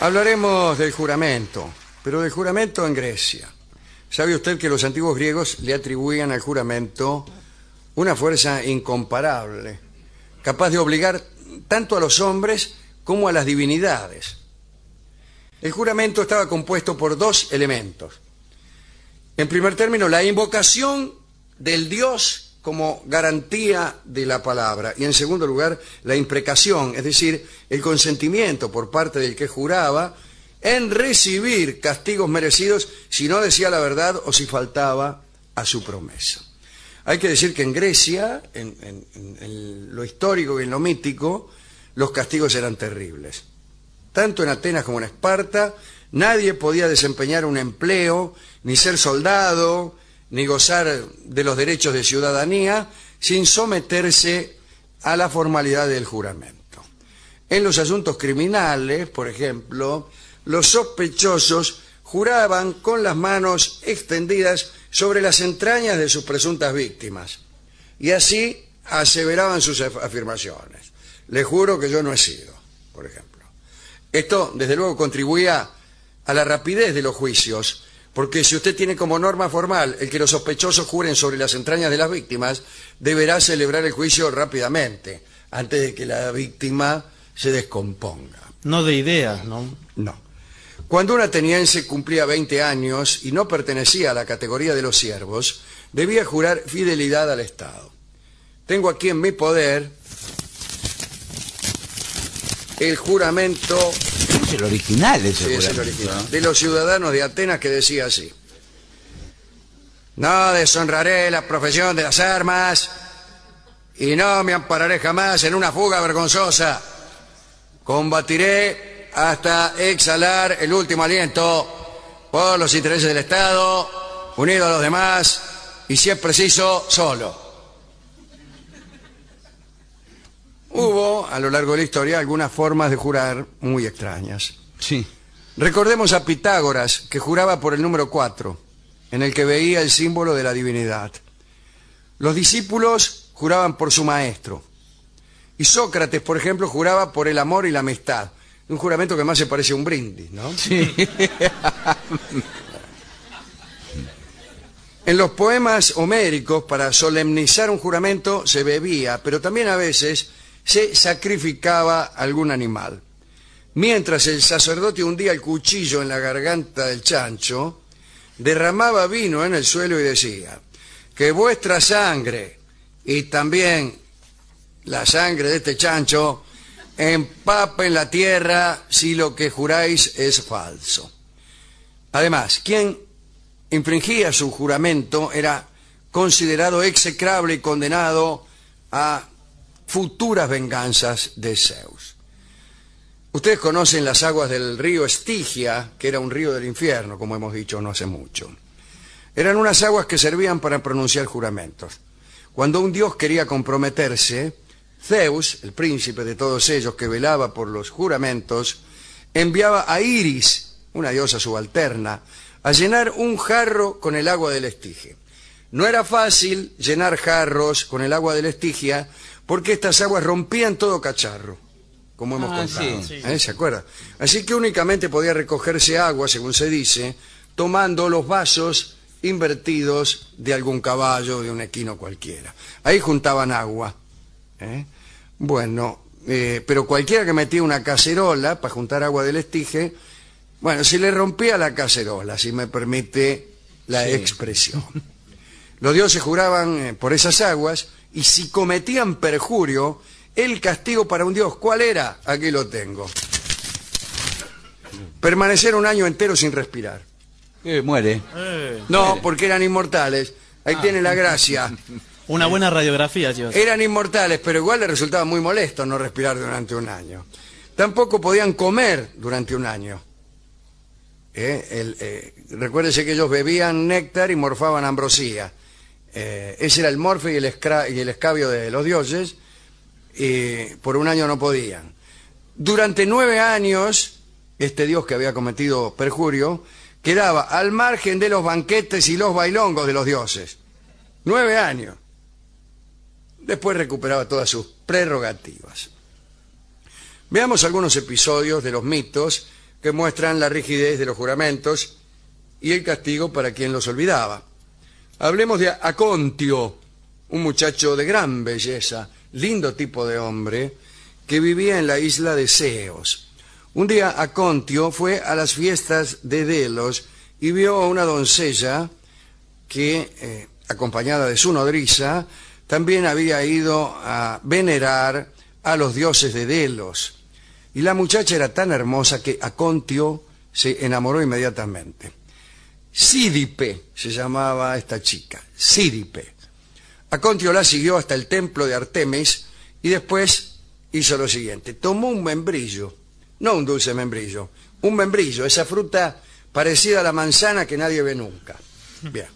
Hablaremos del juramento, pero del juramento en Grecia. ¿Sabe usted que los antiguos griegos le atribuían al juramento una fuerza incomparable, capaz de obligar tanto a los hombres como a las divinidades? El juramento estaba compuesto por dos elementos. En primer término, la invocación del Dios como garantía de la palabra. Y en segundo lugar, la imprecación, es decir, el consentimiento por parte del que juraba en recibir castigos merecidos si no decía la verdad o si faltaba a su promesa. Hay que decir que en Grecia, en, lo histórico y en lo mítico, los castigos eran terribles. Tanto en Atenas como en Esparta, nadie podía desempeñar un empleo, ni ser soldado, ni gozar de los derechos de ciudadanía sin someterse a la formalidad del juramento. En los asuntos criminales, por ejemplo, los sospechosos juraban con las manos extendidas sobre las entrañas de sus presuntas víctimas y así aseveraban sus afirmaciones. Le juro que yo no he sido, por ejemplo. Esto, desde luego, contribuía a la rapidez de los juicios, porque si usted tiene como norma formal el que los sospechosos juren sobre las entrañas de las víctimas, deberá celebrar el juicio rápidamente, antes de que la víctima se descomponga. No de ideas, ¿no? No. Cuando un ateniense cumplía 20 años y no pertenecía a la categoría de los siervos, debía jurar fidelidad al Estado. Tengo aquí en mi poder el juramento es el original ese es el original. De los ciudadanos de Atenas que decía así. No deshonraré la profesión de las armas y no me ampararé jamás en una fuga vergonzosa. Combatiré hasta exhalar el último aliento por los intereses del Estado, unido a los demás y si es preciso, solo. Hubo, a lo largo de la historia, algunas formas de jurar muy extrañas. Sí. Recordemos a Pitágoras, que juraba por el número 4, en el que veía el símbolo de la divinidad. Los discípulos juraban por su maestro. Y Sócrates, por ejemplo, juraba por el amor y la amistad. Un juramento que más se parece a un brindis, ¿no? Sí. en los poemas homéricos, para solemnizar un juramento, se bebía, pero también a veces se sacrificaba algún animal. Mientras el sacerdote hundía el cuchillo en la garganta del chancho, derramaba vino en el suelo y decía, que vuestra sangre y también la sangre de este chancho empapen la tierra si lo que juráis es falso. Además, quien infringía su juramento era considerado execrable y condenado a futuras venganzas de Zeus. Ustedes conocen las aguas del río Estigia, que era un río del infierno, como hemos dicho no hace mucho. Eran unas aguas que servían para pronunciar juramentos. Cuando un dios quería comprometerse, Zeus, el príncipe de todos ellos que velaba por los juramentos, enviaba a Iris, una diosa subalterna, a llenar un jarro con el agua del Estigia. No era fácil llenar jarros con el agua del Estigia porque estas aguas rompían todo cacharro, como hemos ah, contado. ¿Eh? ¿Se acuerda? Así que únicamente podía recogerse agua, según se dice, tomando los vasos invertidos de algún caballo, de un equino cualquiera. Ahí juntaban agua. ¿eh? Bueno, eh, pero cualquiera que metía una cacerola para juntar agua del estige, bueno, se le rompía la cacerola, si me permite la expresión. Los dioses juraban por esas aguas y si cometían perjurio, el castigo para un dios, ¿cuál era? Aquí lo tengo. Permanecer un año entero sin respirar. Eh, muere. Eh, no, porque eran inmortales. Ahí ah. tiene la gracia. Una buena radiografía, tío. Eran inmortales, pero igual les resultaba muy molesto no respirar durante un año. Tampoco podían comer durante un año. Eh, recuérdese que ellos bebían néctar y morfaban ambrosía. Eh, ese era el morfe y el, y el escabio de los dioses, y por un año no podían. Durante nueve años, este dios que había cometido perjurio, quedaba al margen de los banquetes y los bailongos de los dioses. Nueve años. Después recuperaba todas sus prerrogativas. Veamos algunos episodios de los mitos que muestran la rigidez de los juramentos y el castigo para quien los olvidaba. Hablemos de Acontio, un muchacho de gran belleza, lindo tipo de hombre, que vivía en la isla de Ceos. Un día Acontio fue a las fiestas de Delos y vio a una doncella que, eh, acompañada de su nodriza, también había ido a venerar a los dioses de Delos. Y la muchacha era tan hermosa que Acontio se enamoró inmediatamente. Sídipe se llamaba esta chica, Sídipe. Acontio la siguió hasta el templo de Artemis y después hizo lo siguiente. Tomó un membrillo, no un dulce membrillo, un membrillo, esa fruta parecida a la manzana que nadie ve nunca. Bien.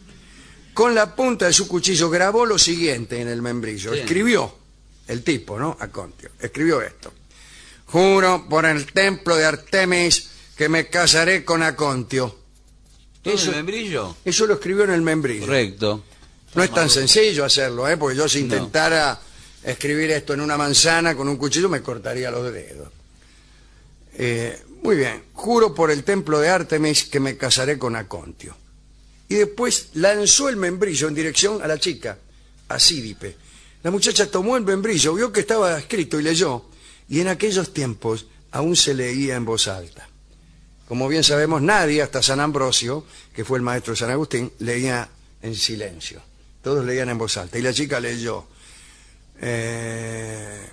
Con la punta de su cuchillo grabó lo siguiente en el membrillo. Escribió, el tipo, ¿no? Acontio. Escribió esto. Juro por el templo de Artemis que me casaré con Acontio. ¿Todo Eso- el membrillo? Eso lo escribió en el membrillo. Correcto. No es tan sencillo hacerlo, ¿eh? porque yo si intentara escribir esto en una manzana con un cuchillo me cortaría los dedos. Eh, muy bien, juro por el templo de Artemis que me casaré con Acontio. Y después lanzó el membrillo en dirección a la chica, a Sídipe. La muchacha tomó el membrillo, vio que estaba escrito y leyó, y en aquellos tiempos aún se leía en voz alta. Como bien sabemos, nadie, hasta San Ambrosio, que fue el maestro de San Agustín, leía en silencio. Todos leían en voz alta. Y la chica leyó, eh,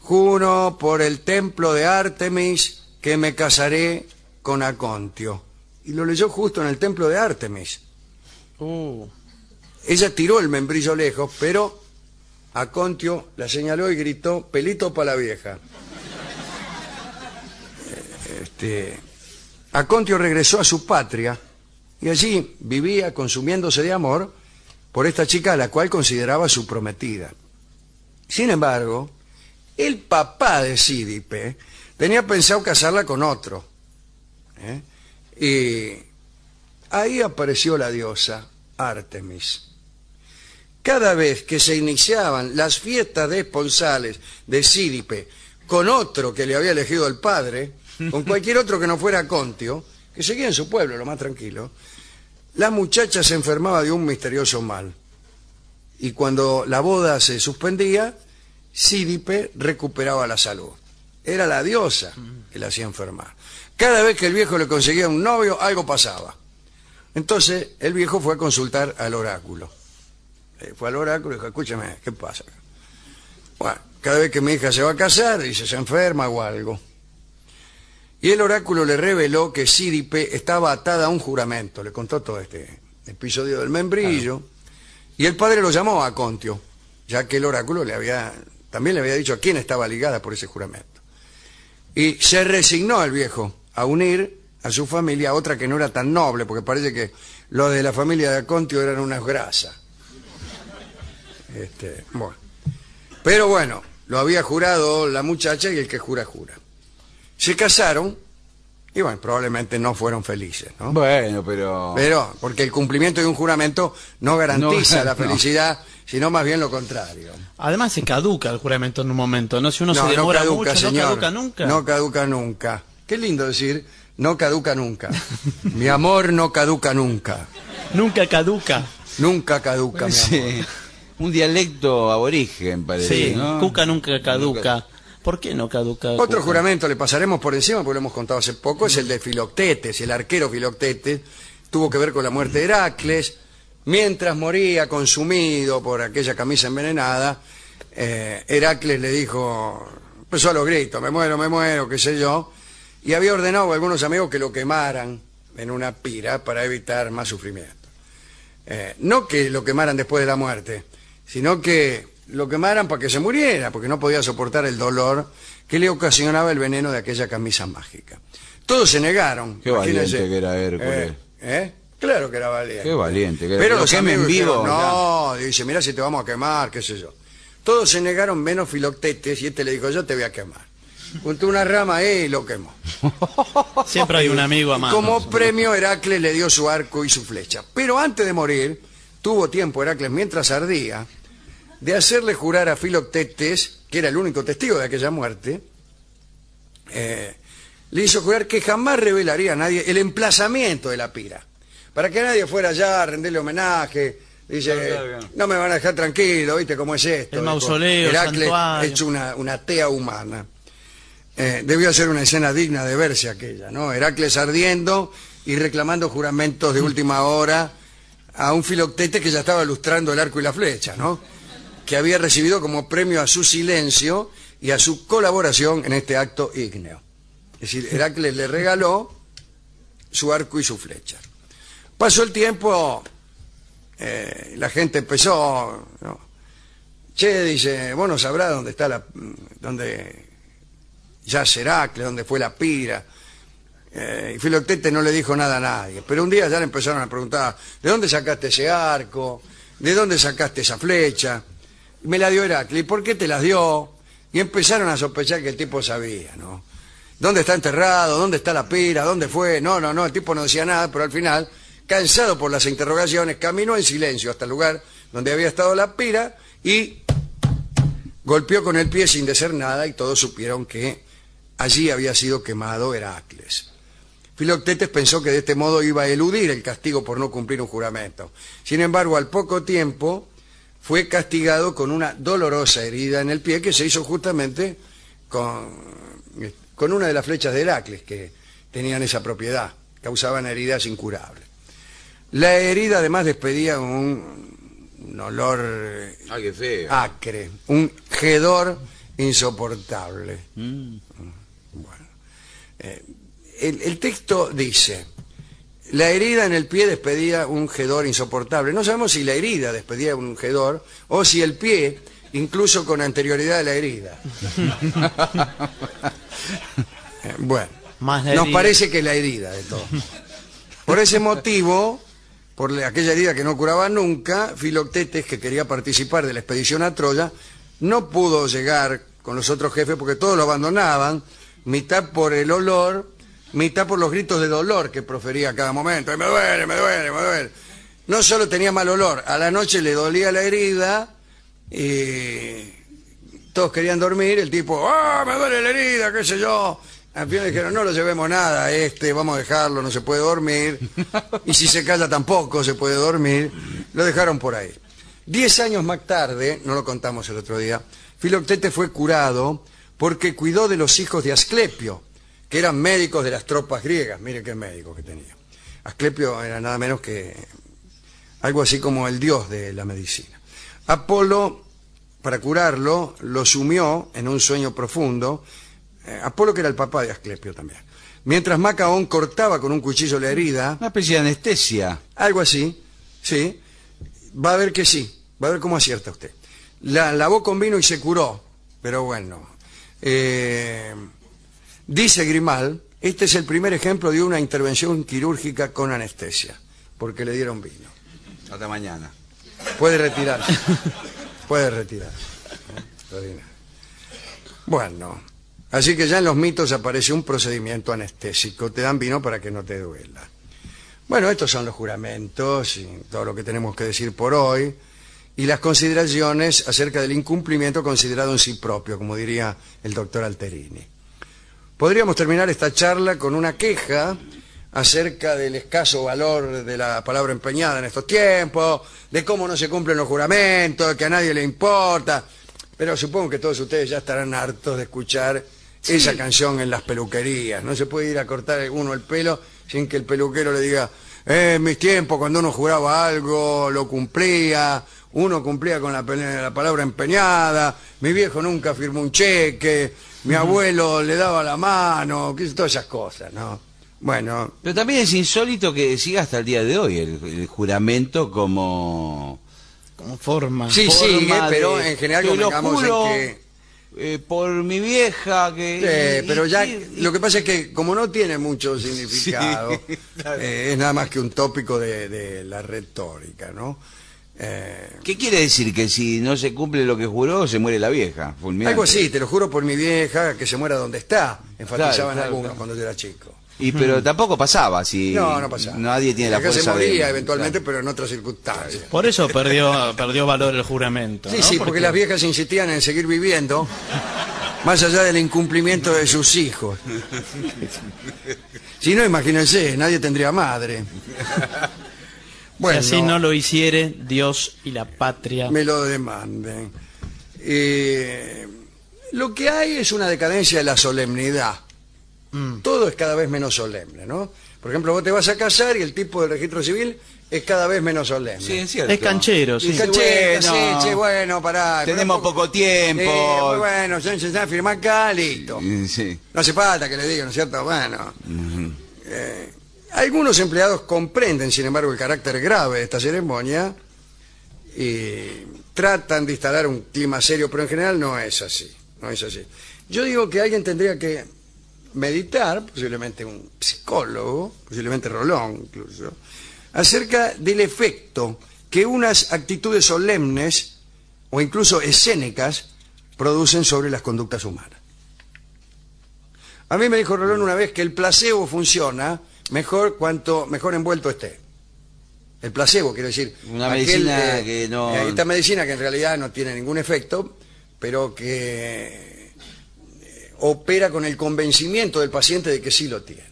juro por el templo de Artemis que me casaré con Acontio. Y lo leyó justo en el templo de Artemis. Uh, Ella tiró el membrillo lejos, pero Acontio la señaló y gritó, pelito para la vieja. Este, Acontio regresó a su patria y allí vivía consumiéndose de amor por esta chica a la cual consideraba su prometida. Sin embargo, el papá de Sídipe tenía pensado casarla con otro. ¿eh? Y ahí apareció la diosa Artemis. Cada vez que se iniciaban las fiestas de esponsales de Sídipe con otro que le había elegido el padre, con cualquier otro que no fuera Contio, que seguía en su pueblo, lo más tranquilo, la muchacha se enfermaba de un misterioso mal. Y cuando la boda se suspendía, Sídipe recuperaba la salud. Era la diosa que la hacía enfermar. Cada vez que el viejo le conseguía un novio, algo pasaba. Entonces el viejo fue a consultar al oráculo. Eh, Fue al oráculo y dijo, escúchame, ¿qué pasa? Bueno, cada vez que mi hija se va a casar, dice, se enferma o algo. Y el oráculo le reveló que Sídipe estaba atada a un juramento. Le contó todo este episodio del membrillo. Y el padre lo llamó a Contio, ya que el oráculo le había, también le había dicho a quién estaba ligada por ese juramento. Y se resignó el viejo a unir a su familia a otra que no era tan noble, porque parece que los de la familia de Acontio eran unas grasas. Este, bueno. Pero bueno, lo había jurado la muchacha y el que jura, jura. Se casaron y bueno, probablemente no fueron felices, ¿no? Bueno, pero... Pero, porque el cumplimiento de un juramento no garantiza No, la no. felicidad, sino más bien lo contrario. además se caduca el juramento en un momento, ¿no? Si uno no, se no demora caduca, mucho, señor. no caduca nunca. No caduca nunca. Qué lindo decir, no caduca nunca. Mi amor no caduca nunca. Nunca caduca. Nunca caduca, mi amor. Sí. Un dialecto aborigen, parece, Sí, ¿no? Cuca nunca caduca. ¿Por qué no caduca? Otro Cuca? juramento le pasaremos por encima, porque lo hemos contado hace poco, es el de Filoctetes, el arquero Filoctetes. Tuvo que ver con la muerte de Heracles. Mientras moría consumido por aquella camisa envenenada, eh, Heracles le dijo, empezó a los gritos, me muero, me muero, qué sé yo, y había ordenado a algunos amigos que lo quemaran en una pira para evitar más sufrimiento. Eh, no que lo quemaran después de la muerte, sino que lo quemaran para que se muriera, porque no podía soportar el dolor que le ocasionaba el veneno de aquella camisa mágica. Todos se negaron. Qué valiente que era Hércules. Eh, ¿eh? Claro que era valiente. Qué valiente que era. Pero Lo los queme amigos en vivo, dijeron, no, dice, mira si te vamos a quemar, qué sé yo. Todos se negaron menos Filoctetes y este le dijo, yo te voy a quemar. Juntó una rama ahí y lo quemó. Siempre hay un amigo a mano. Como premio, Heracles le dio su arco y su flecha. Pero antes de morir, tuvo tiempo Heracles, mientras ardía, de hacerle jurar a Filoctetes, que era el único testigo de aquella muerte, eh, le hizo jurar que jamás revelaría a nadie el emplazamiento de la pira. Para que nadie fuera allá a rendirle homenaje. Dice, Claro, claro. no me van a dejar tranquilo, ¿viste cómo es esto? El Dijo, mausoleo, Heracles hecho una, una tea humana. Eh, debió ser una escena digna de verse aquella, ¿no? Heracles ardiendo y reclamando juramentos de última hora a un filoctete que ya estaba lustrando el arco y la flecha, ¿no? Que había recibido como premio a su silencio y a su colaboración en este acto ígneo. Es decir, Heracles le regaló su arco y su flecha. Pasó el tiempo, eh, la gente empezó, ¿no? Che, dice, vos no sabrás dónde está la, dónde yace Heracles, dónde fue la pira. Eh, y Filoctete no le dijo nada a nadie. Pero un día ya le empezaron a preguntar, ¿de dónde sacaste ese arco? ¿De dónde sacaste esa flecha? Me la dio Heracles. ¿Y por qué te las dio? Y empezaron a sospechar que el tipo sabía, ¿no? ¿Dónde está enterrado? ¿Dónde está la pira? ¿Dónde fue? No, no, no, el tipo no decía nada, pero al final, cansado por las interrogaciones, caminó en silencio hasta el lugar donde había estado la pira y golpeó con el pie sin decir nada y todos supieron que allí había sido quemado Heracles. Filoctetes pensó que de este modo iba a eludir el castigo por no cumplir un juramento. Sin embargo, al poco tiempo fue castigado con una dolorosa herida en el pie que se hizo justamente con, con una de las flechas de Heracles que tenían esa propiedad, causaban heridas incurables. La herida además despedía un, un olor Ay, qué feo. acre, un hedor insoportable. Mm. Bueno, eh, el, el texto dice, la herida en el pie despedía un hedor insoportable. No sabemos si la herida despedía un hedor o si el pie, incluso con anterioridad a la herida. Bueno, Más nos parece que la herida de todo. Por ese motivo, por la- aquella herida que no curaba nunca, Filoctetes, que quería participar de la expedición a Troya, no pudo llegar con los otros jefes porque todos lo abandonaban, mitad por el olor, mitad por los gritos de dolor que profería a cada momento. "Ay, Me duele, me duele, me duele. No solo tenía mal olor, a la noche le dolía la herida y todos querían dormir, el tipo, ¡ah, me duele la herida, qué sé yo! Al final dijeron, no lo llevemos nada este, vamos a dejarlo, no se puede dormir. Y si se calla tampoco se puede dormir. Lo dejaron por ahí. Diez años más tarde, no lo contamos el otro día, Filoctete fue curado porque cuidó de los hijos de Asclepio, que eran médicos de las tropas griegas. Mire qué médicos que tenía. Asclepio era nada menos que algo así como el dios de la medicina. Apolo, para curarlo, lo sumió en un sueño profundo. Eh, Apolo, que era el papá de Asclepio también. Mientras Macaón cortaba con un cuchillo la herida, Una especie de anestesia. algo así, sí, va a ver que sí, va a ver cómo acierta usted. La lavó con vino y se curó, pero bueno. Eh, dice Grimal, este es el primer ejemplo de una intervención quirúrgica con anestesia, porque le dieron vino. Hasta mañana. Puede retirarse. Puede retirarse. Bueno, así que ya en los mitos aparece un procedimiento anestésico. Te dan vino para que no te duela. Bueno, estos son los juramentos y todo lo que tenemos que decir por hoy. Y las consideraciones acerca del incumplimiento considerado en sí propio, como diría el doctor Alterini. Podríamos terminar esta charla con una queja acerca del escaso valor de la palabra empeñada en estos tiempos, de cómo no se cumplen los juramentos, que a nadie le importa. Pero supongo que todos ustedes ya estarán hartos de escuchar esa canción en las peluquerías. No se puede ir a cortar uno el pelo sin que el peluquero le diga, "Eh, en mis tiempos cuando uno juraba algo, lo cumplía, uno cumplía con la palabra empeñada, mi viejo nunca firmó un cheque, mi abuelo le daba la mano, sé, todas esas cosas, ¿no? Bueno, Pero también es insólito que siga hasta el día de hoy el, el juramento como... Como forma. Sí, forma sigue, pero de- en general que lo convengamos en juro, que- eh, por mi vieja que... Eh, y- pero y- ya y- lo que pasa es que como no tiene mucho significado, Sí, claro. eh, es nada más que un tópico de, de la retórica, ¿no? Eh, ¿Qué quiere decir? Que si no se cumple lo que juró, se muere la vieja. fulminante? algo así, te lo juro por mi vieja, que se muera donde está, enfatizaban Claro, claro, algunos claro. cuando yo era chico. Y pero tampoco pasaba, si No, no pasaba. nadie tiene la se fuerza moría de... eventualmente, pero en otras circunstancias. Por eso perdió, perdió valor el juramento. Sí, ¿no? sí, porque las viejas insistían en seguir viviendo Más allá del incumplimiento de sus hijos. Si no, imagínense, nadie tendría madre. Si así no lo hiciere Dios y la patria. me lo demanden. Eh, lo que hay es una decadencia de la solemnidad. Mm. Todo es cada vez menos solemne, ¿no? Por ejemplo, vos te vas a casar y el tipo del registro civil es cada vez menos solemne. Sí, es cierto. Es canchero, sí. canchero, bueno. sí, che, bueno, pará. Tenemos poco tiempo. Eh, muy bueno, se se- se firma acá, listo. Mm, Sí. No hace falta que le digan, ¿no es cierto? Bueno. Eh, algunos empleados comprenden, sin embargo, el carácter grave de esta ceremonia y tratan de instalar un clima serio, pero en general no es así. No es así. Yo digo que alguien tendría que meditar, posiblemente un psicólogo, posiblemente Rolón incluso, acerca del efecto que unas actitudes solemnes o incluso escénicas producen sobre las conductas humanas. A mí me dijo Rolón una vez que el placebo funciona mejor cuanto mejor envuelto esté. El placebo, quiero decir. Una medicina que no- eh, Esta medicina que en realidad no tiene ningún efecto, pero que eh, opera con el convencimiento del paciente de que sí lo tiene.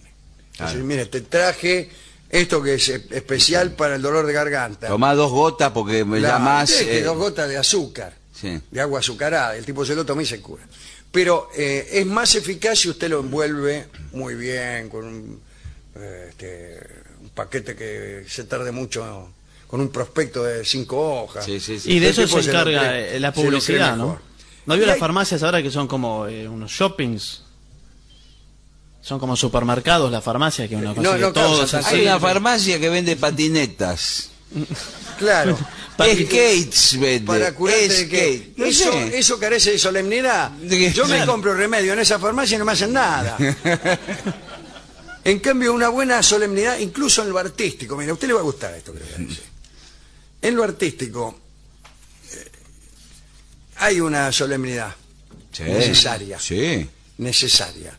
Entonces, Claro. mire, te traje esto que es eh, especial para el dolor de garganta. Tomá dos gotas porque me Claro, llamas. que eh, dos gotas de azúcar, Sí. de agua azucarada. El tipo se lo toma y se cura. Pero eh, es más eficaz si usted lo envuelve muy bien con un, eh, este, un paquete que se tarde mucho, con un prospecto de cinco hojas. Sí, sí, sí. Y de El eso se encarga cree- eh, la publicidad, ¿no? ¿No vio las hay- farmacias ahora que son como eh, unos shoppings? Son como supermercados las farmacias que uno No, consigue no todo. causa se Hay una farmacia que vende patinetas. Claro. Skates vende. Para curarte de que eso, eso carece de solemnidad. Yo me Claro. compro remedio en esa farmacia y no me hacen nada. En cambio, una buena solemnidad, incluso en lo artístico, mira, a usted le va a gustar esto que le voy a decir. En lo artístico eh, hay una solemnidad Sí. necesaria. Sí. necesaria.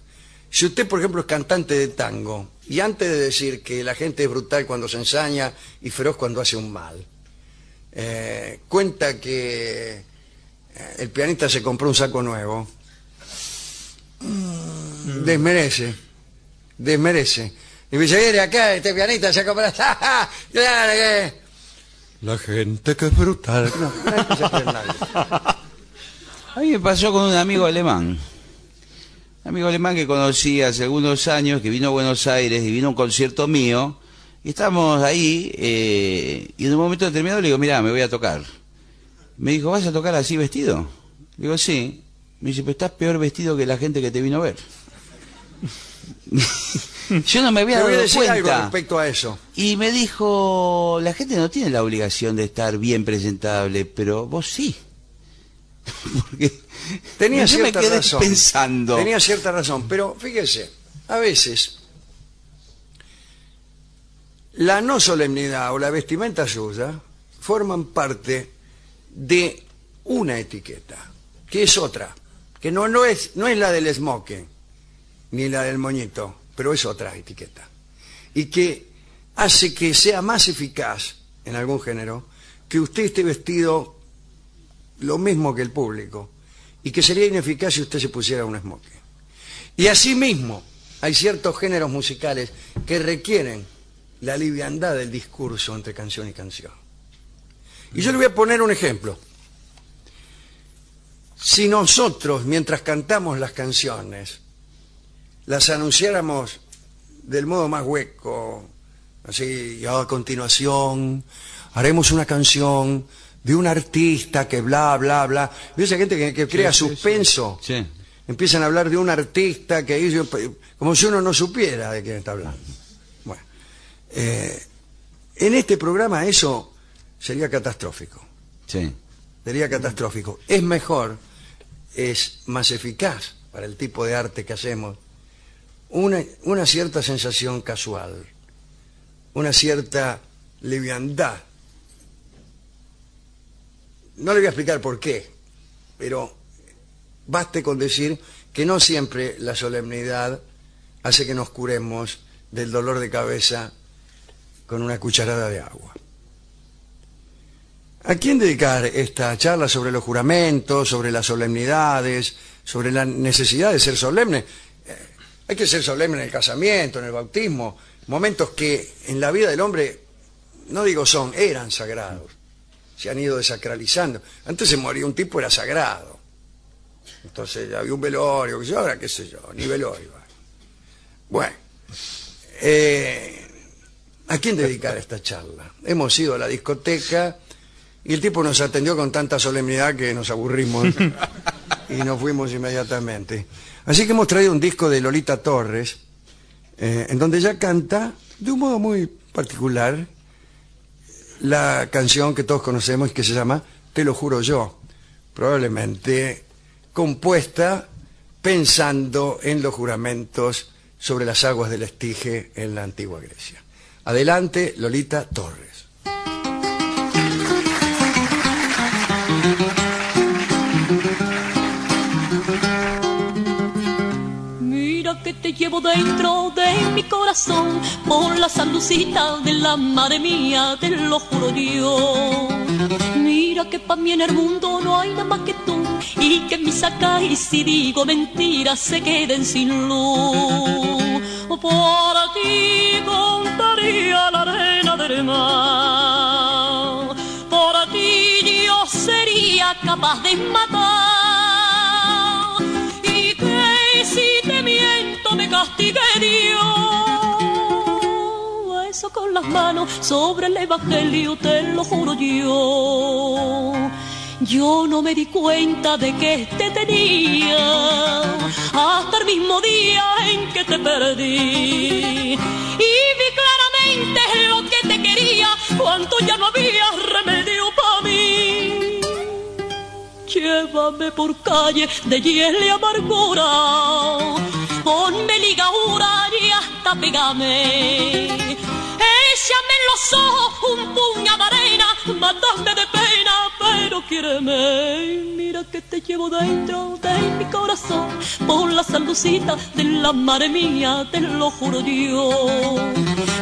Si usted, por ejemplo, es cantante de tango, y antes de decir que la gente es brutal cuando se ensaña y feroz cuando hace un mal, eh, cuenta que eh, el pianista se compró un saco nuevo, mm, desmerece, desmerece. Y dice, "Mire, acá este pianista se compró... ¡Ja, Claro que... La gente que es brutal. No. A mí me pasó con un amigo alemán. Un amigo alemán que conocí hace algunos años, que vino a Buenos Aires y vino a un concierto mío. Y estábamos ahí, eh, y en un momento determinado le digo, mira, me voy a tocar. Me dijo, ¿vas a tocar así vestido? Le digo, sí. Me dice, pero estás peor vestido que la gente que te vino a ver. Yo no me había Le voy a dado decir algo cuenta. respecto a eso. Y me dijo, la gente no tiene la obligación de estar bien presentable, pero vos sí. Porque Tenía yo me cierta quedé razón. pensando. Tenía cierta razón, pero fíjese, a veces la no solemnidad o la vestimenta suya forman parte de una etiqueta, que es otra, que no, no, es, no es la del smoking, ni la del moñito, pero es otra etiqueta. Y que hace que sea más eficaz, en algún género, que usted esté vestido lo mismo que el público y que sería ineficaz si usted se pusiera un smoking. Y asimismo, hay ciertos géneros musicales que requieren la liviandad del discurso entre canción y canción. Y yo le voy a poner un ejemplo. Si nosotros, mientras cantamos las canciones, las anunciáramos del modo más hueco, así, y a continuación haremos una canción de un artista que bla, bla, bla. ¿Ves esa gente que, que crea sí, sí. suspenso? Sí. Empiezan a hablar de un artista que hizo, como si uno no supiera de quién está hablando. Bueno, eh, en este programa eso sería catastrófico. Sí. Sería catastrófico. Es mejor, es más eficaz para el tipo de arte que hacemos, una, una cierta sensación casual, una cierta liviandad. No le voy a explicar por qué, pero baste con decir que no siempre la solemnidad hace que nos curemos del dolor de cabeza con una cucharada de agua. ¿A quién dedicar esta charla sobre los juramentos, sobre las solemnidades, sobre la necesidad de ser solemne. Hay que ser solemne en el casamiento, en el bautismo, momentos que en la vida del hombre, no digo son, eran sagrados. Se han ido desacralizando. Antes se moría un tipo, era sagrado. Entonces había un velorio, que yo, ahora qué sé yo, ni velorio. Bueno, eh, ¿a quién dedicar esta charla? Hemos ido a la discoteca y el tipo nos atendió con tanta solemnidad que nos aburrimos y nos fuimos inmediatamente. Así que hemos traído un disco de Lolita Torres, eh, en donde ella canta de un modo muy particular la canción que todos conocemos y que se llama Te lo juro yo, probablemente compuesta pensando en los juramentos sobre las aguas del Estige en la antigua Grecia. Adelante, Lolita Torres. Llevo dentro de mi corazón por la salucita de la madre mía, te lo juro yo. Mira que para mí en el mundo no hay nada más que tú y que mi saca y si digo mentiras se queden sin luz. Por ti contaría la arena del mar, por ti yo sería capaz de matar Dios. Eso con las manos sobre el evangelio te lo juro yo. Yo no me di cuenta de que te tenía hasta el mismo día en que te perdí. Y vi claramente lo que te quería cuando ya no había remedio para mí. Llévame por calle de hielo y amargura, pegame. Échame en los ojos un puño de arena, matame de pena, pero quiéreme. Mira que te llevo dentro de mi corazón, por la saludcita de la madre mía, te lo juro yo.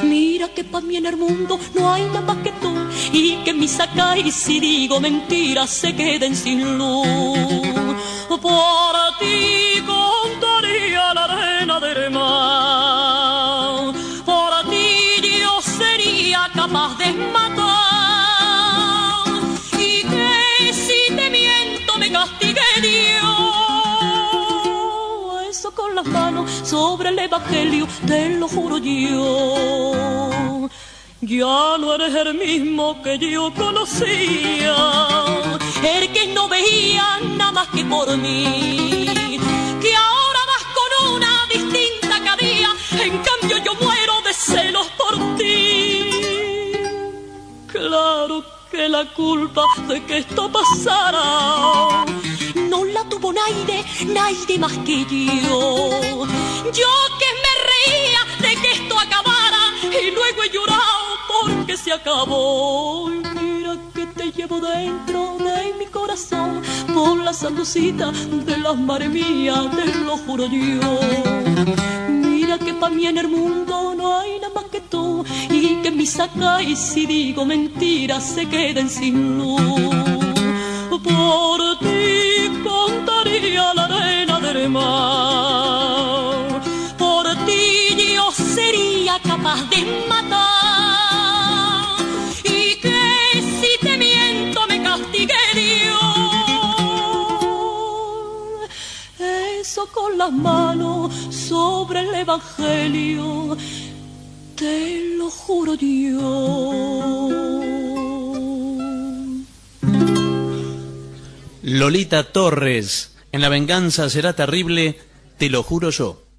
Mira que para mí en el mundo no hay nada más que tú, y que mi saca y si digo mentiras se queden sin luz. Por ti contaría la arena del mar, las sobre el evangelio, te lo juro yo. Ya no eres el mismo que yo conocía, el que no veía nada más que por mí, que ahora vas con una distinta cada día, en cambio yo muero de celos por ti. Claro que la culpa de que esto pasara no la tuvo nadie, nadie más que yo. Yo que me reía de que esto acabara y luego he llorado porque se acabó. Mira que te llevo dentro de mi corazón por la saludcita de las mares mías, te lo juro yo. Mira que para mí en el mundo no hay nada más que tú y que mi saca y si digo mentiras se queden sin luz. Por por ti yo sería capaz de matar y que si te miento me castigue Dios. Eso con las manos sobre el evangelio, te lo juro Dios. Lolita Torres, en la venganza será terrible, te lo juro yo.